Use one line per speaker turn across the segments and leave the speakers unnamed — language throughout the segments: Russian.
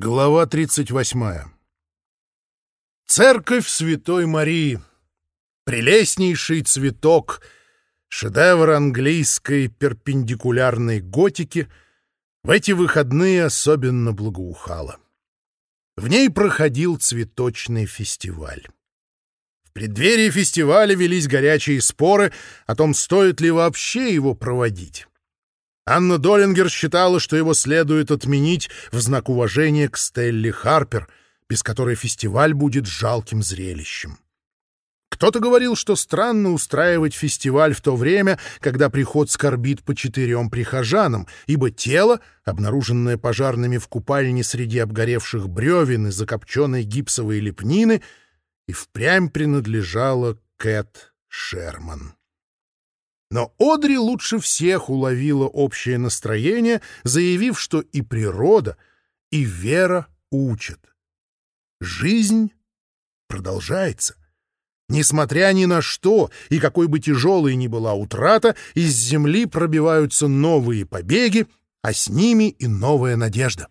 Глава 38. Церковь Святой Марии. Прелестнейший цветок, шедевр английской перпендикулярной готики, в эти выходные особенно благоухала. В ней проходил цветочный фестиваль. В преддверии фестиваля велись горячие споры о том, стоит ли вообще его проводить. Анна Долингер считала, что его следует отменить в знак уважения к Стелли Харпер, без которой фестиваль будет жалким зрелищем. Кто-то говорил, что странно устраивать фестиваль в то время, когда приход скорбит по четырем прихожанам, ибо тело, обнаруженное пожарными в купальне среди обгоревших бревен и закопченной гипсовой лепнины, и впрямь принадлежало Кэт Шерман. Но Одри лучше всех уловила общее настроение, заявив, что и природа, и вера учат. Жизнь продолжается. Несмотря ни на что, и какой бы тяжелой ни была утрата, из земли пробиваются новые побеги, а с ними и новая надежда.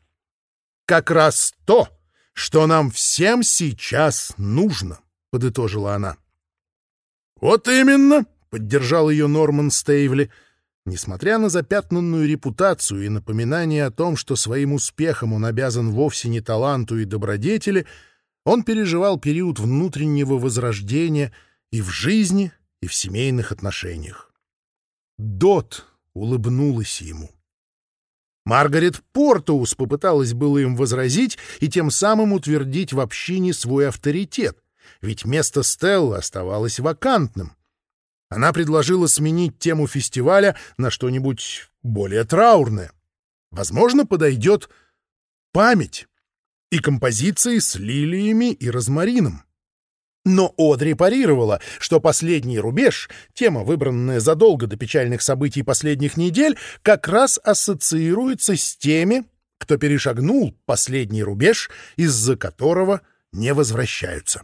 Как раз то, что нам всем сейчас нужно, — подытожила она. — Вот именно, — поддержал ее Норман Стейвли, несмотря на запятнанную репутацию и напоминание о том, что своим успехом он обязан вовсе не таланту и добродетели, он переживал период внутреннего возрождения и в жизни, и в семейных отношениях. Дот улыбнулась ему. Маргарет Портоус попыталась было им возразить и тем самым утвердить в общине свой авторитет, ведь место Стеллы оставалось вакантным, она предложила сменить тему фестиваля на что-нибудь более траурное. Возможно, подойдет память и композиции с лилиями и розмарином. Но Одри парировала, что «Последний рубеж», тема, выбранная задолго до печальных событий последних недель, как раз ассоциируется с теми, кто перешагнул последний рубеж, из-за которого не возвращаются.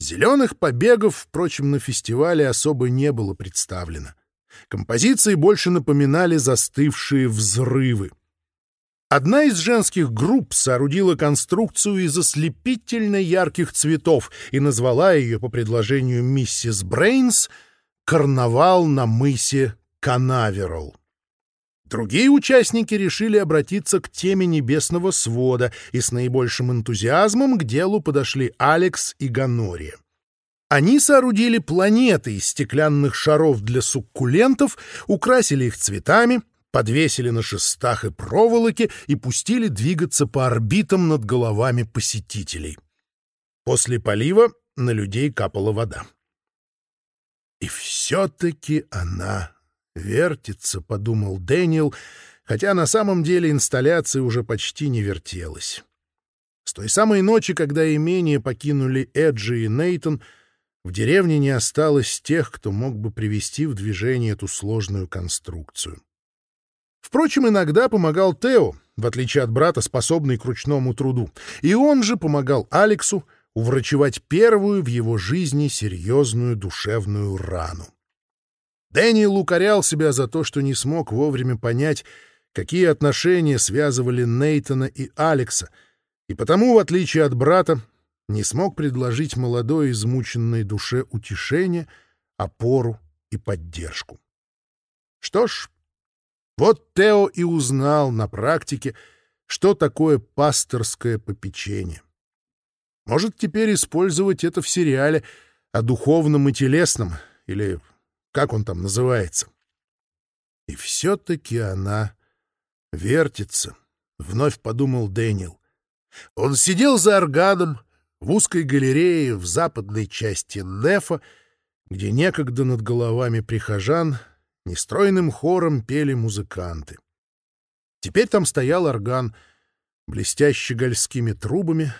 Зеленых побегов, впрочем, на фестивале особо не было представлено. Композиции больше напоминали застывшие взрывы. Одна из женских групп соорудила конструкцию из ослепительно ярких цветов и назвала ее по предложению миссис Брейнс «Карнавал на мысе Канаверал». Другие участники решили обратиться к теме небесного свода и с наибольшим энтузиазмом к делу подошли Алекс и Ганория. Они соорудили планеты из стеклянных шаров для суккулентов, украсили их цветами, подвесили на шестах и проволоке и пустили двигаться по орбитам над головами посетителей. После полива на людей капала вода. И все-таки она «Вертится», — подумал Дэниел, хотя на самом деле инсталляция уже почти не вертелась. С той самой ночи, когда имение покинули Эджи и Нейтон, в деревне не осталось тех, кто мог бы привести в движение эту сложную конструкцию. Впрочем, иногда помогал Тео, в отличие от брата, способный к ручному труду, и он же помогал Алексу уврачевать первую в его жизни серьезную душевную Дэнни Лу себя за то, что не смог вовремя понять, какие отношения связывали Нейтона и Алекса, и потому, в отличие от брата, не смог предложить молодой измученной душе утешение, опору и поддержку. Что ж, вот Тео и узнал на практике, что такое пасторское попечение. Может теперь использовать это в сериале о духовном и телесном, или как он там называется. И все-таки она вертится, — вновь подумал Дэниел. Он сидел за органом в узкой галерее в западной части Нефа, где некогда над головами прихожан нестройным хором пели музыканты. Теперь там стоял орган, блестящий гольскими трубами,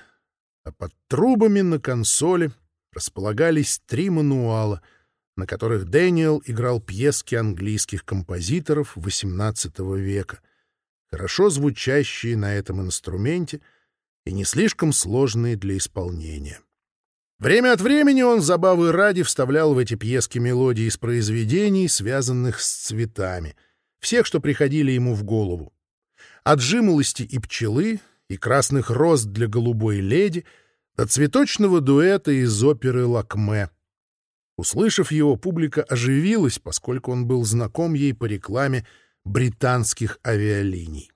а под трубами на консоли располагались три мануала — на которых Дэниел играл пьески английских композиторов XVIII века, хорошо звучащие на этом инструменте и не слишком сложные для исполнения. Время от времени он забавы ради вставлял в эти пьески мелодии из произведений, связанных с цветами, всех, что приходили ему в голову. От жимолости и пчелы, и красных роз для голубой леди до цветочного дуэта из оперы «Лакме». Услышав его, публика оживилась, поскольку он был знаком ей по рекламе британских авиалиний.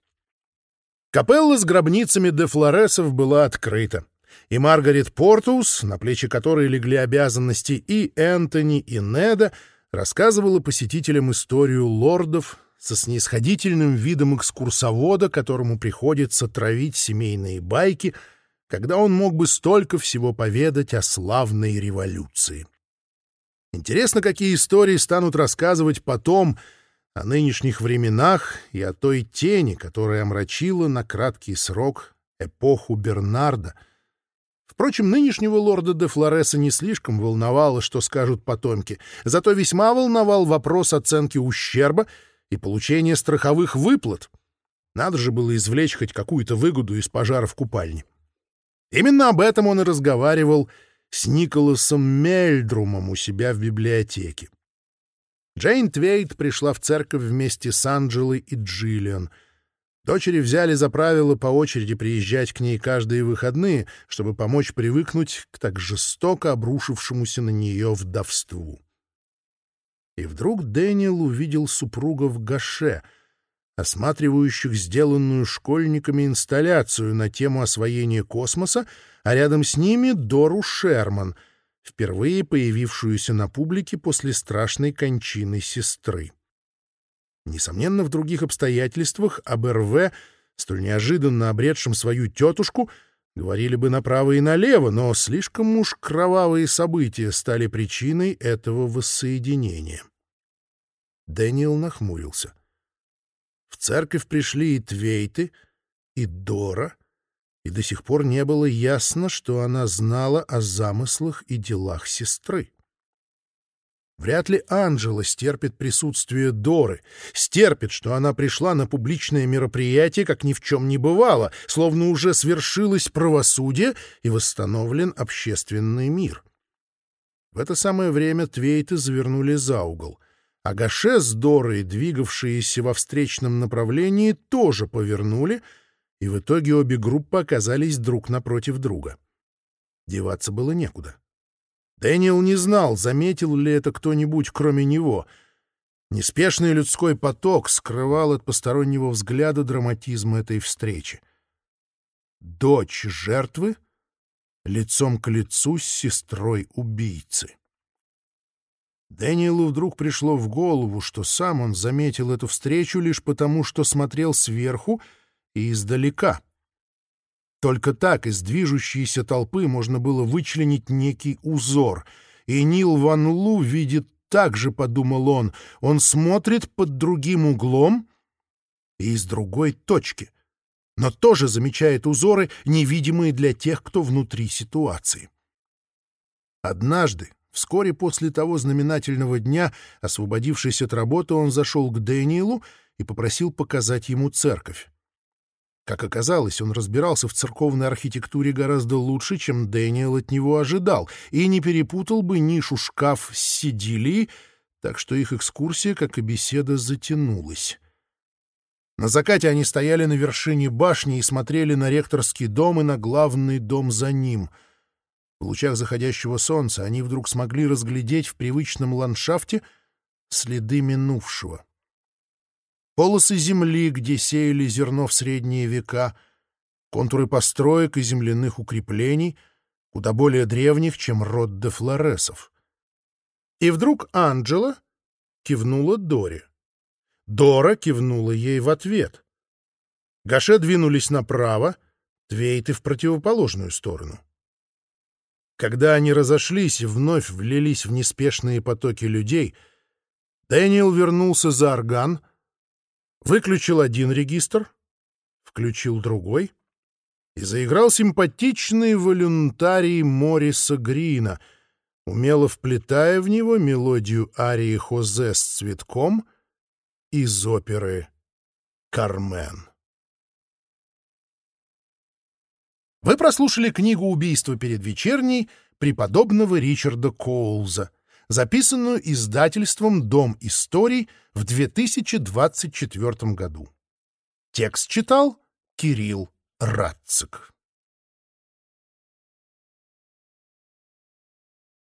Капелла с гробницами де Флоресов была открыта, и Маргарет Портус, на плечи которой легли обязанности и Энтони, и Неда, рассказывала посетителям историю лордов со снисходительным видом экскурсовода, которому приходится травить семейные байки, когда он мог бы столько всего поведать о славной революции. Интересно, какие истории станут рассказывать потом о нынешних временах и о той тени, которая омрачила на краткий срок эпоху Бернарда. Впрочем, нынешнего лорда де Флореса не слишком волновало, что скажут потомки, зато весьма волновал вопрос оценки ущерба и получения страховых выплат. Надо же было извлечь хоть какую-то выгоду из пожара в купальне. Именно об этом он и разговаривал с Николасом Мельдрумом у себя в библиотеке. Джейн Твейт пришла в церковь вместе с Анджелой и Джиллиан. Дочери взяли за правило по очереди приезжать к ней каждые выходные, чтобы помочь привыкнуть к так жестоко обрушившемуся на нее вдовству. И вдруг Дэниел увидел супруга в гаше — осматривающих сделанную школьниками инсталляцию на тему освоения космоса, а рядом с ними Дору Шерман, впервые появившуюся на публике после страшной кончины сестры. Несомненно, в других обстоятельствах об РВ, столь неожиданно обретшем свою тетушку, говорили бы направо и налево, но слишком уж кровавые события стали причиной этого воссоединения. Дэниел нахмурился. В церковь пришли и Твейты, и Дора, и до сих пор не было ясно, что она знала о замыслах и делах сестры. Вряд ли Анджела стерпит присутствие Доры, стерпит, что она пришла на публичное мероприятие, как ни в чем не бывало, словно уже свершилось правосудие и восстановлен общественный мир. В это самое время Твейты завернули за угол — а Гаше с Дорой, двигавшиеся во встречном направлении, тоже повернули, и в итоге обе группы оказались друг напротив друга. Деваться было некуда. Дэниел не знал, заметил ли это кто-нибудь, кроме него. Неспешный людской поток скрывал от постороннего взгляда драматизм Дэниелу вдруг пришло в голову, что сам он заметил эту встречу лишь потому, что смотрел сверху и издалека. Только так из движущейся толпы можно было вычленить некий узор, и Нил Ван Лу видит так же, подумал он, он смотрит под другим углом и из другой точки, но тоже замечает узоры, невидимые для тех, кто внутри ситуации. Однажды, Вскоре после того знаменательного дня, освободившись от работы, он зашел к Дэниелу и попросил показать ему церковь. Как оказалось, он разбирался в церковной архитектуре гораздо лучше, чем Дэниел от него ожидал, и не перепутал бы нишу шкаф с сидили, так что их экскурсия, как и беседа, затянулась. На закате они стояли на вершине башни и смотрели на ректорский дом и на главный дом за ним — в лучах заходящего солнца они вдруг смогли разглядеть в привычном ландшафте следы минувшего. Полосы земли, где сеяли зерно в средние века, контуры построек и земляных укреплений, куда более древних, чем род де Флоресов. И вдруг Анджела кивнула Доре. Дора кивнула ей в ответ. Гаше двинулись направо, Твейты в противоположную сторону. Когда они разошлись и вновь влились в неспешные потоки людей, Дэниел вернулся за орган, выключил один регистр, включил другой и заиграл симпатичный волюнтарий Мориса Грина, умело вплетая в него мелодию арии Хозе с цветком из оперы «Кармен». Вы прослушали книгу «Убийство перед вечерней» преподобного Ричарда Коулза, записанную издательством «Дом историй» в 2024 году. Текст читал Кирилл Радцик.